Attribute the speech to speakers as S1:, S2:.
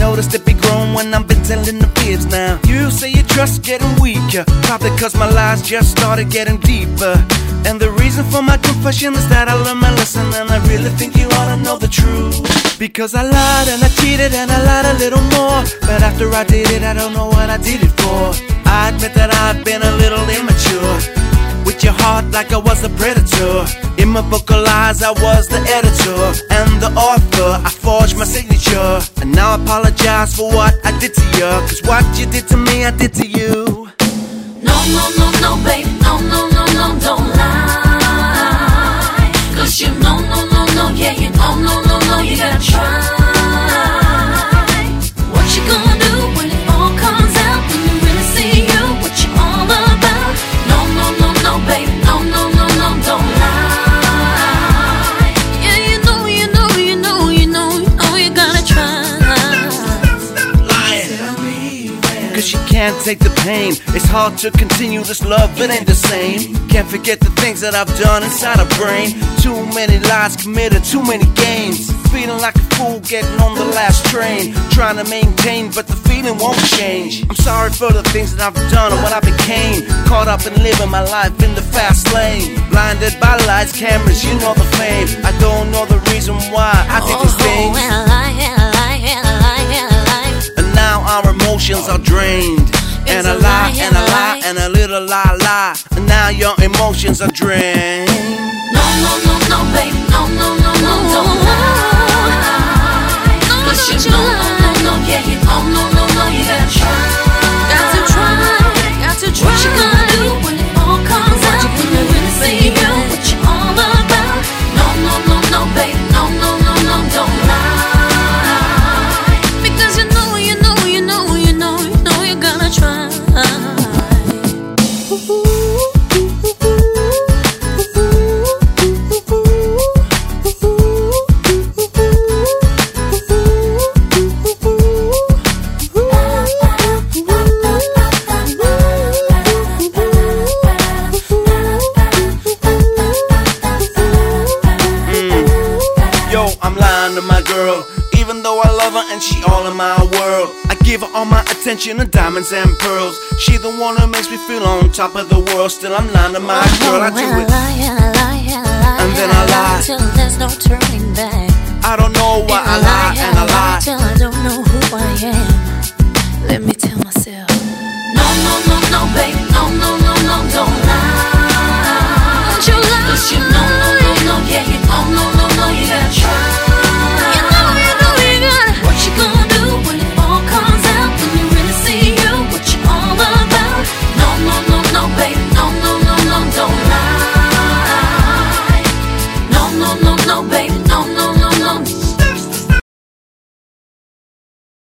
S1: noticed it be growing when I've been telling the fibs now. You say your trust getting weaker, probably cause my lies just started getting deeper. And the reason for my confession is that I learned my lesson and I really think you ought to know the truth. Because I lied and I cheated and I lied a little more. But after I did it, I don't know what I did it for. I admit that I've been a little immature. With your heart like I was a predator. In my book of lies, I was the editor and the author. I forged my signature. And now I apologize for what I did to you. Cause what you did to me, I did to you.
S2: No, no, no, no, baby, no, no,
S1: can't take the pain. It's hard to continue this love, it ain't the same. Can't forget the things that I've done inside a brain. Too many lies committed, too many games. Feeling like a fool getting on the last train. Trying to maintain, but the feeling won't change. I'm sorry for the things that I've done and what I became. Caught up in living my life in the fast lane. Blinded by lights, cameras, you know the fame. I don't drained. And a lie, and a lie, and a little lie, lie. And now your emotions are drained.
S2: No, no, no, no, baby, no, no, no, no, don't lie. Cause you know, no, no, no, yeah, you know, no, no, no, you gotta try.
S1: under my girl. Even though I love her and she all in my world, I give her all my attention and diamonds and pearls. She the one who makes me feel on top of the world. Still, I'm lying to my girl. I do it.
S2: And
S1: then I lie
S2: till there's no turning back.
S1: I don't know why I lie and I lie
S2: till I don't know who I am. Let me tell